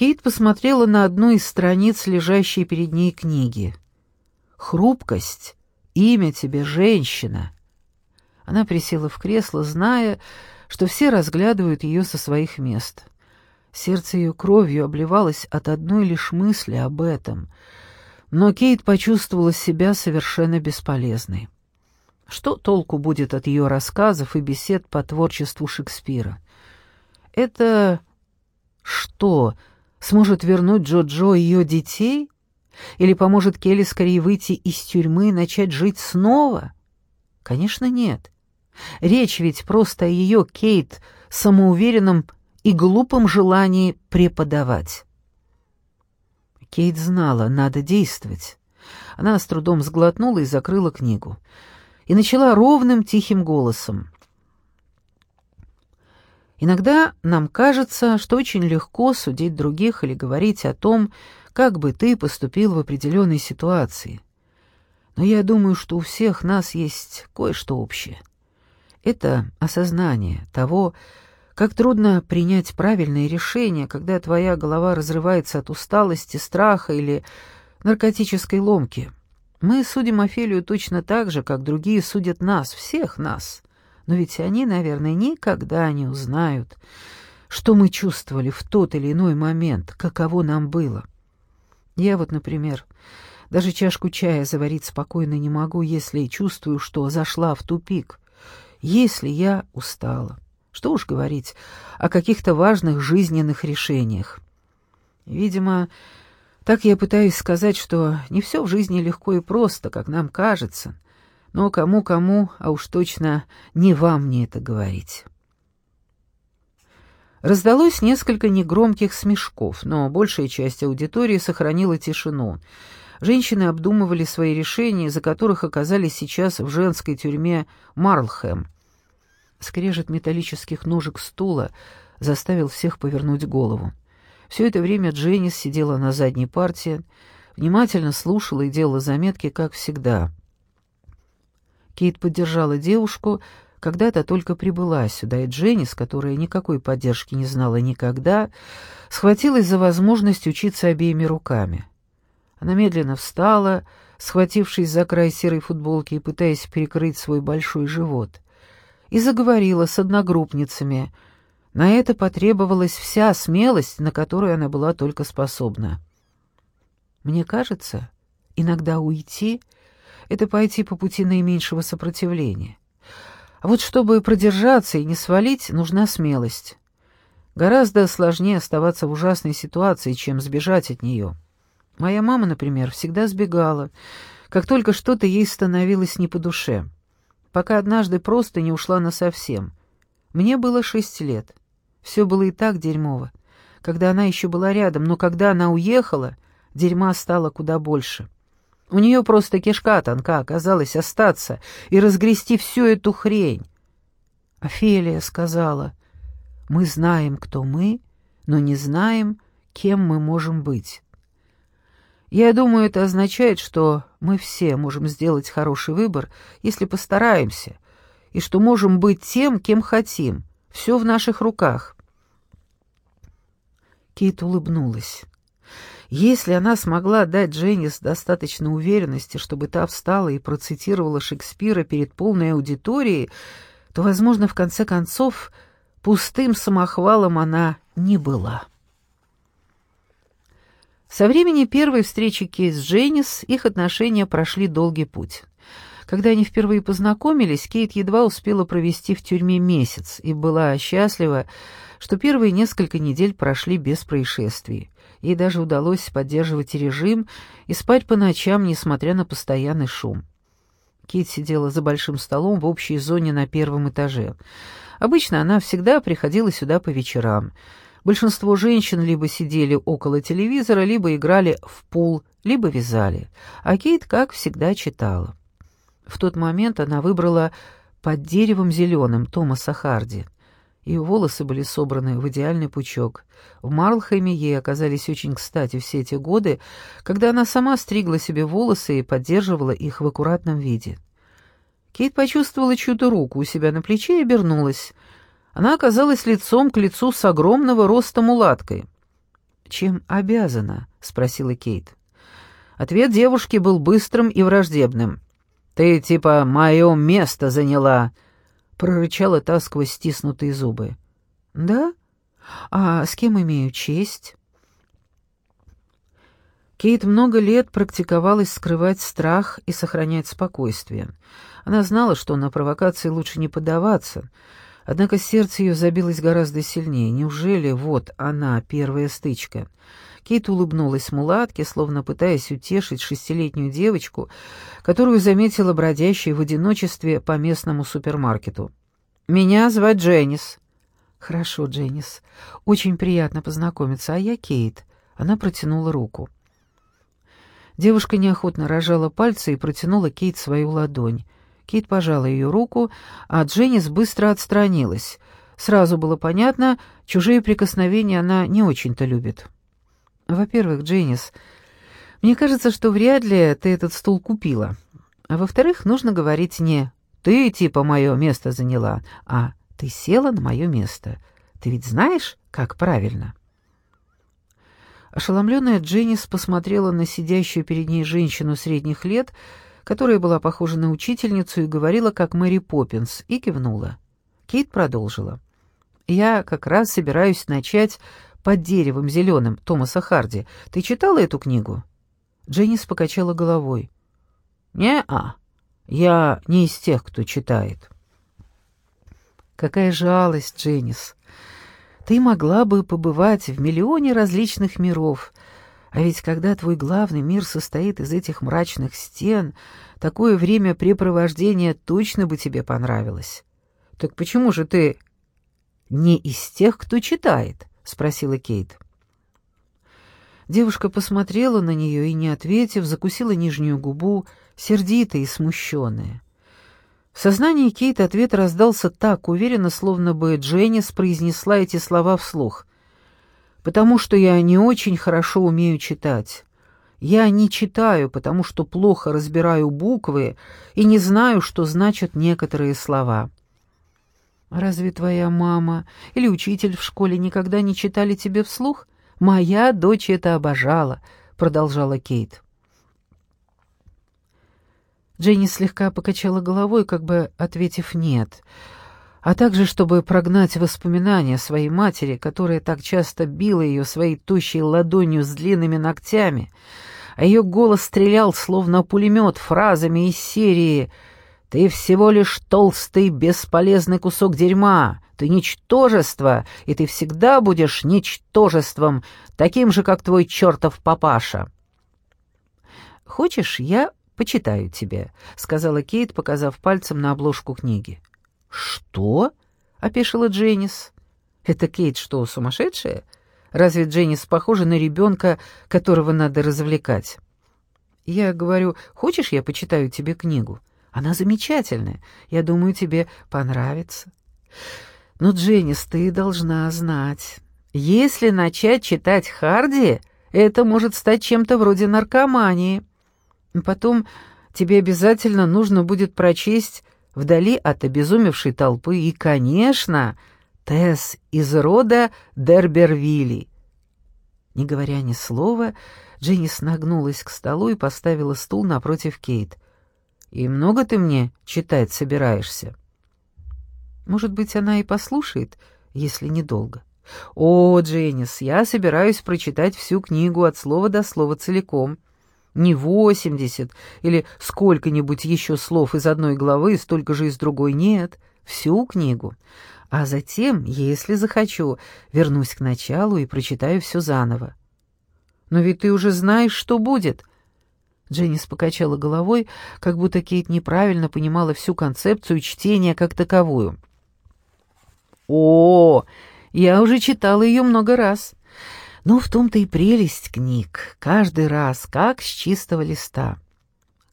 Кейт посмотрела на одну из страниц лежащей перед ней книги. «Хрупкость. Имя тебе, женщина». Она присела в кресло, зная, что все разглядывают ее со своих мест. Сердце ее кровью обливалось от одной лишь мысли об этом, но Кейт почувствовала себя совершенно бесполезной. Что толку будет от ее рассказов и бесед по творчеству Шекспира? Это что, сможет вернуть Джо-Джо ее детей? Или поможет Келли скорее выйти из тюрьмы и начать жить снова? Конечно, нет. Речь ведь просто о ее, Кейт, самоуверенном и глупом желании преподавать. Кейт знала, надо действовать. Она с трудом сглотнула и закрыла книгу. И начала ровным тихим голосом. Иногда нам кажется, что очень легко судить других или говорить о том, как бы ты поступил в определенной ситуации. Но я думаю, что у всех нас есть кое-что общее. Это осознание того, как трудно принять правильное решение, когда твоя голова разрывается от усталости, страха или наркотической ломки. Мы судим Офелию точно так же, как другие судят нас, всех нас. Но ведь они, наверное, никогда не узнают, что мы чувствовали в тот или иной момент, каково нам было. Я вот, например, даже чашку чая заварить спокойно не могу, если чувствую, что зашла в тупик, если я устала. Что уж говорить о каких-то важных жизненных решениях. Видимо, так я пытаюсь сказать, что не все в жизни легко и просто, как нам кажется — но кому-кому, а уж точно не вам мне это говорить. Раздалось несколько негромких смешков, но большая часть аудитории сохранила тишину. Женщины обдумывали свои решения, из-за которых оказались сейчас в женской тюрьме Марлхэм. Скрежет металлических ножек стула заставил всех повернуть голову. Все это время Дженнис сидела на задней партии, внимательно слушала и делала заметки, как всегда. Кейт поддержала девушку, когда та только прибыла сюда, и Дженнис, которая никакой поддержки не знала никогда, схватилась за возможность учиться обеими руками. Она медленно встала, схватившись за край серой футболки и пытаясь перекрыть свой большой живот, и заговорила с одногруппницами. На это потребовалась вся смелость, на которую она была только способна. «Мне кажется, иногда уйти — это пойти по пути наименьшего сопротивления. А вот чтобы продержаться и не свалить, нужна смелость. Гораздо сложнее оставаться в ужасной ситуации, чем сбежать от нее. Моя мама, например, всегда сбегала, как только что-то ей становилось не по душе, пока однажды просто не ушла насовсем. Мне было шесть лет. Все было и так дерьмово, когда она еще была рядом, но когда она уехала, дерьма стало куда больше. У нее просто кишка тонка оказалась остаться и разгрести всю эту хрень. Офелия сказала, «Мы знаем, кто мы, но не знаем, кем мы можем быть». Я думаю, это означает, что мы все можем сделать хороший выбор, если постараемся, и что можем быть тем, кем хотим. Все в наших руках. Кит улыбнулась. Если она смогла дать Дженнис достаточно уверенности, чтобы та встала и процитировала Шекспира перед полной аудиторией, то, возможно, в конце концов, пустым самохвалом она не была. Со времени первой встречи Кейс с Дженнис их отношения прошли долгий путь. Когда они впервые познакомились, Кейт едва успела провести в тюрьме месяц и была счастлива, что первые несколько недель прошли без происшествий. Ей даже удалось поддерживать режим и спать по ночам, несмотря на постоянный шум. Кейт сидела за большим столом в общей зоне на первом этаже. Обычно она всегда приходила сюда по вечерам. Большинство женщин либо сидели около телевизора, либо играли в пул, либо вязали. А Кейт, как всегда, читала. В тот момент она выбрала «Под деревом зеленым» Томаса Харди. Ее волосы были собраны в идеальный пучок. В Марлхэме ей оказались очень кстати все эти годы, когда она сама стригла себе волосы и поддерживала их в аккуратном виде. Кейт почувствовала чью-то руку у себя на плече и обернулась. Она оказалась лицом к лицу с огромного роста мулаткой. «Чем обязана?» — спросила Кейт. Ответ девушки был быстрым и враждебным. «Ты типа мое место заняла», — прорычала та сквозь стиснутые зубы. «Да? А с кем имею честь?» Кейт много лет практиковалась скрывать страх и сохранять спокойствие. Она знала, что на провокации лучше не поддаваться, однако сердце ее забилось гораздо сильнее. Неужели вот она, первая стычка? Кейт улыбнулась мулатке, словно пытаясь утешить шестилетнюю девочку, которую заметила бродящей в одиночестве по местному супермаркету. «Меня звать Дженнис». «Хорошо, Дженнис. Очень приятно познакомиться. А я Кейт». Она протянула руку. Девушка неохотно рожала пальцы и протянула Кейт свою ладонь. Кейт пожала ее руку, а Дженнис быстро отстранилась. Сразу было понятно, чужие прикосновения она не очень-то любит. «Во-первых, Дженнис, мне кажется, что вряд ли ты этот стул купила. А во-вторых, нужно говорить не «ты типа мое место заняла», а «ты села на мое место». Ты ведь знаешь, как правильно?» Ошеломленная Дженнис посмотрела на сидящую перед ней женщину средних лет, которая была похожа на учительницу и говорила, как Мэри Поппинс, и кивнула. Кейт продолжила. «Я как раз собираюсь начать «Под деревом зеленым» Томаса Харди. Ты читала эту книгу?» Дженнис покачала головой. «Не-а, я не из тех, кто читает». «Какая жалость, Дженнис!» Ты могла бы побывать в миллионе различных миров, а ведь когда твой главный мир состоит из этих мрачных стен, такое времяпрепровождение точно бы тебе понравилось. Так почему же ты не из тех, кто читает? Спросила Кейт. Девушка посмотрела на нее и, не ответив, закусила нижнюю губу, сердитая и смущенная. В сознании Кейт ответ раздался так уверенно, словно бы Дженнис произнесла эти слова вслух. «Потому что я не очень хорошо умею читать. Я не читаю, потому что плохо разбираю буквы и не знаю, что значат некоторые слова». «Разве твоя мама или учитель в школе никогда не читали тебе вслух? Моя дочь это обожала», — продолжала Кейт. Дженни слегка покачала головой, как бы ответив «нет», а также чтобы прогнать воспоминания своей матери, которая так часто била ее своей тощей ладонью с длинными ногтями, а ее голос стрелял, словно пулемет, фразами из серии «Ты всего лишь толстый, бесполезный кусок дерьма, ты ничтожество, и ты всегда будешь ничтожеством, таким же, как твой чертов папаша». «Хочешь, я «Почитаю тебе», — сказала Кейт, показав пальцем на обложку книги. «Что?» — опешила Дженнис. «Это Кейт что, сумасшедшая? Разве Дженнис похожа на ребенка, которого надо развлекать?» «Я говорю, хочешь, я почитаю тебе книгу? Она замечательная. Я думаю, тебе понравится». «Но, Дженнис, ты должна знать. Если начать читать Харди, это может стать чем-то вроде наркомании». Потом тебе обязательно нужно будет прочесть «Вдали от обезумевшей толпы» и, конечно, Тесс из рода Дербервилли. Не говоря ни слова, Дженнис нагнулась к столу и поставила стул напротив Кейт. «И много ты мне читать собираешься?» «Может быть, она и послушает, если недолго». «О, Дженнис, я собираюсь прочитать всю книгу от слова до слова целиком». Не восемьдесят или сколько-нибудь еще слов из одной главы, столько же из другой. Нет, всю книгу. А затем, если захочу, вернусь к началу и прочитаю все заново. Но ведь ты уже знаешь, что будет. Дженнис покачала головой, как будто Кейт неправильно понимала всю концепцию чтения как таковую. «О, я уже читала ее много раз. Но в том-то и прелесть книг, каждый раз, как с чистого листа.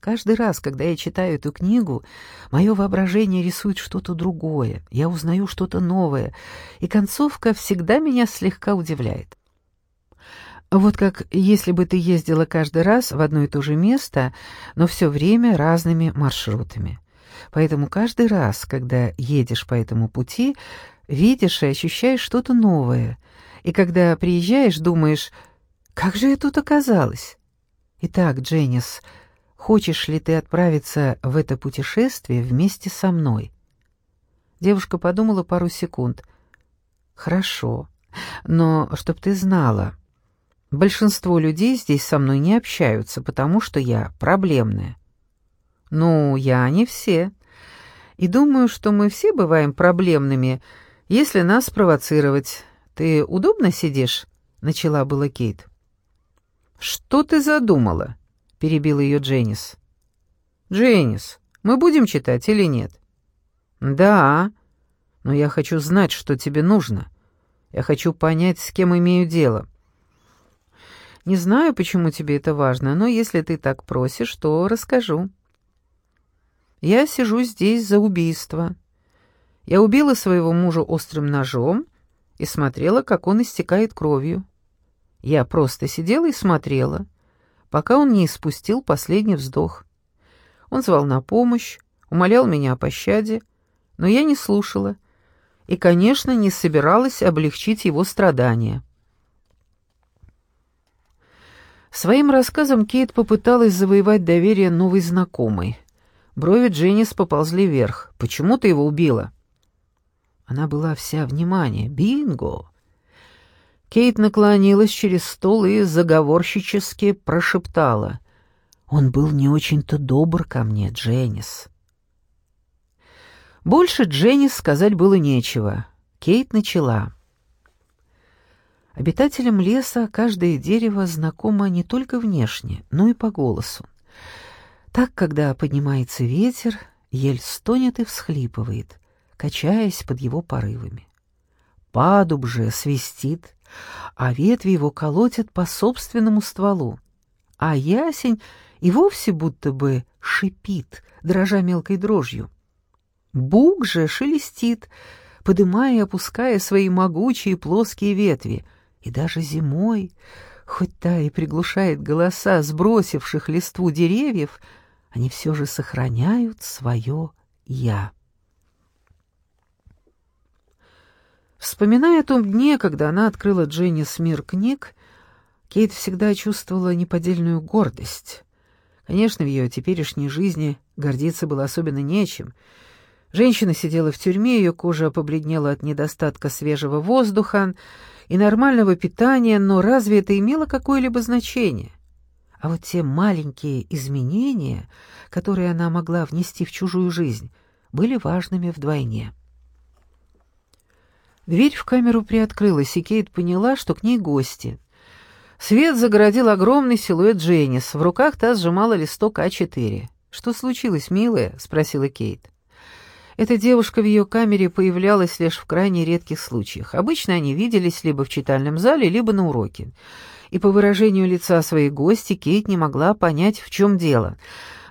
Каждый раз, когда я читаю эту книгу, мое воображение рисует что-то другое, я узнаю что-то новое, и концовка всегда меня слегка удивляет. Вот как если бы ты ездила каждый раз в одно и то же место, но все время разными маршрутами. Поэтому каждый раз, когда едешь по этому пути, видишь и ощущаешь что-то новое — И когда приезжаешь, думаешь, как же я тут оказалась? Итак, Дженнис, хочешь ли ты отправиться в это путешествие вместе со мной? Девушка подумала пару секунд. Хорошо, но чтоб ты знала, большинство людей здесь со мной не общаются, потому что я проблемная. Ну, я не все. И думаю, что мы все бываем проблемными, если нас провоцировать. Ты удобно сидишь? Начала была Кейт. «Что ты задумала?» — перебил ее Дженнис. «Дженнис, мы будем читать или нет?» «Да, но я хочу знать, что тебе нужно. Я хочу понять, с кем имею дело». «Не знаю, почему тебе это важно, но если ты так просишь, то расскажу». «Я сижу здесь за убийство. Я убила своего мужа острым ножом и смотрела, как он истекает кровью. Я просто сидела и смотрела, пока он не испустил последний вздох. Он звал на помощь, умолял меня о пощаде, но я не слушала и, конечно, не собиралась облегчить его страдания. Своим рассказом Кейт попыталась завоевать доверие новой знакомой. Брови Дженнис поползли вверх. «Почему ты его убила?» Она была вся внимание. «Бинго!» Кейт наклонилась через стол и заговорщически прошептала. «Он был не очень-то добр ко мне, Дженнис». Больше Дженнис сказать было нечего. Кейт начала. Обитателям леса каждое дерево знакомо не только внешне, но и по голосу. Так, когда поднимается ветер, ель стонет и всхлипывает, качаясь под его порывами. Падуб же свистит, а ветви его колотят по собственному стволу, а ясень и вовсе будто бы шипит, дрожа мелкой дрожью. Бук же шелестит, подымая и опуская свои могучие плоские ветви, и даже зимой, хоть та и приглушает голоса сбросивших листву деревьев, они все же сохраняют свое «я». Вспоминая о том дне, когда она открыла Дженнис мир книг, Кейт всегда чувствовала неподдельную гордость. Конечно, в ее теперешней жизни гордиться было особенно нечем. Женщина сидела в тюрьме, ее кожа побледнела от недостатка свежего воздуха и нормального питания, но разве это имело какое-либо значение? А вот те маленькие изменения, которые она могла внести в чужую жизнь, были важными вдвойне. Дверь в камеру приоткрылась, и Кейт поняла, что к ней гости. Свет загородил огромный силуэт Дженнис. В руках та сжимала листок А4. «Что случилось, милая?» — спросила Кейт. Эта девушка в ее камере появлялась лишь в крайне редких случаях. Обычно они виделись либо в читальном зале, либо на уроке. И по выражению лица своей гости Кейт не могла понять, в чем дело.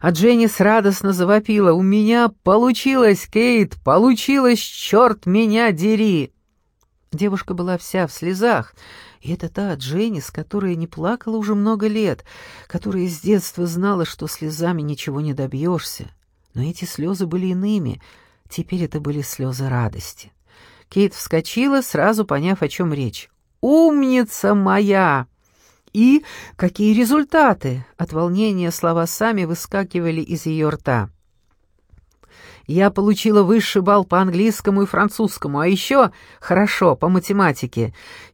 А Дженнис радостно завопила. «У меня получилось, Кейт! Получилось, черт меня дери!» Девушка была вся в слезах, и это та Дженнис, которая не плакала уже много лет, которая с детства знала, что слезами ничего не добьешься. Но эти слезы были иными, теперь это были слезы радости. Кейт вскочила, сразу поняв, о чем речь. «Умница моя!» «И какие результаты?» От волнения слова сами выскакивали из ее рта. Я получила высший балл по английскому и французскому, а еще хорошо по математике.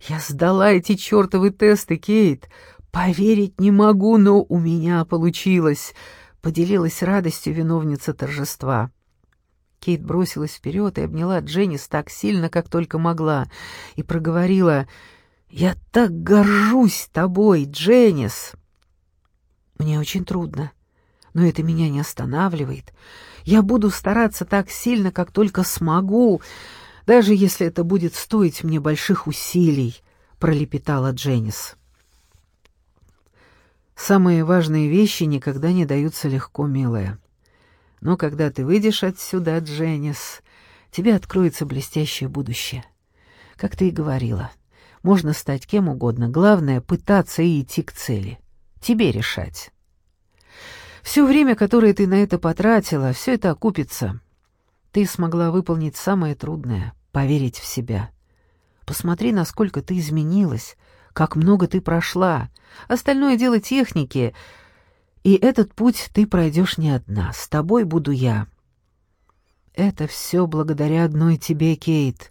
Я сдала эти чертовы тесты, Кейт. Поверить не могу, но у меня получилось. Поделилась радостью виновница торжества. Кейт бросилась вперед и обняла Дженнис так сильно, как только могла, и проговорила «Я так горжусь тобой, Дженнис!» «Мне очень трудно, но это меня не останавливает. Я буду стараться так сильно, как только смогу, даже если это будет стоить мне больших усилий», — пролепетала Дженнис. «Самые важные вещи никогда не даются легко, милая. Но когда ты выйдешь отсюда, Дженнис, тебе откроется блестящее будущее. Как ты и говорила, можно стать кем угодно, главное — пытаться и идти к цели. Тебе решать». Все время, которое ты на это потратила, все это окупится. Ты смогла выполнить самое трудное — поверить в себя. посмотри, насколько ты изменилась, как много ты прошла. Остальное дело техники, и этот путь ты пройдешь не одна, с тобой буду я». «Это все благодаря одной тебе, Кейт.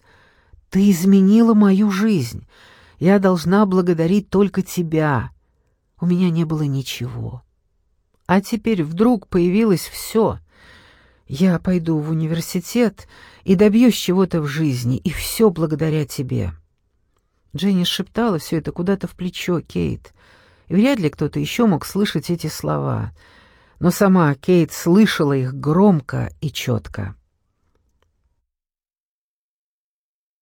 Ты изменила мою жизнь. Я должна благодарить только тебя. У меня не было ничего. А теперь вдруг появилось все. Я пойду в университет и добьюсь чего-то в жизни, и все благодаря тебе». Дженни шептала все это куда-то в плечо Кейт, и вряд ли кто-то еще мог слышать эти слова, но сама Кейт слышала их громко и четко.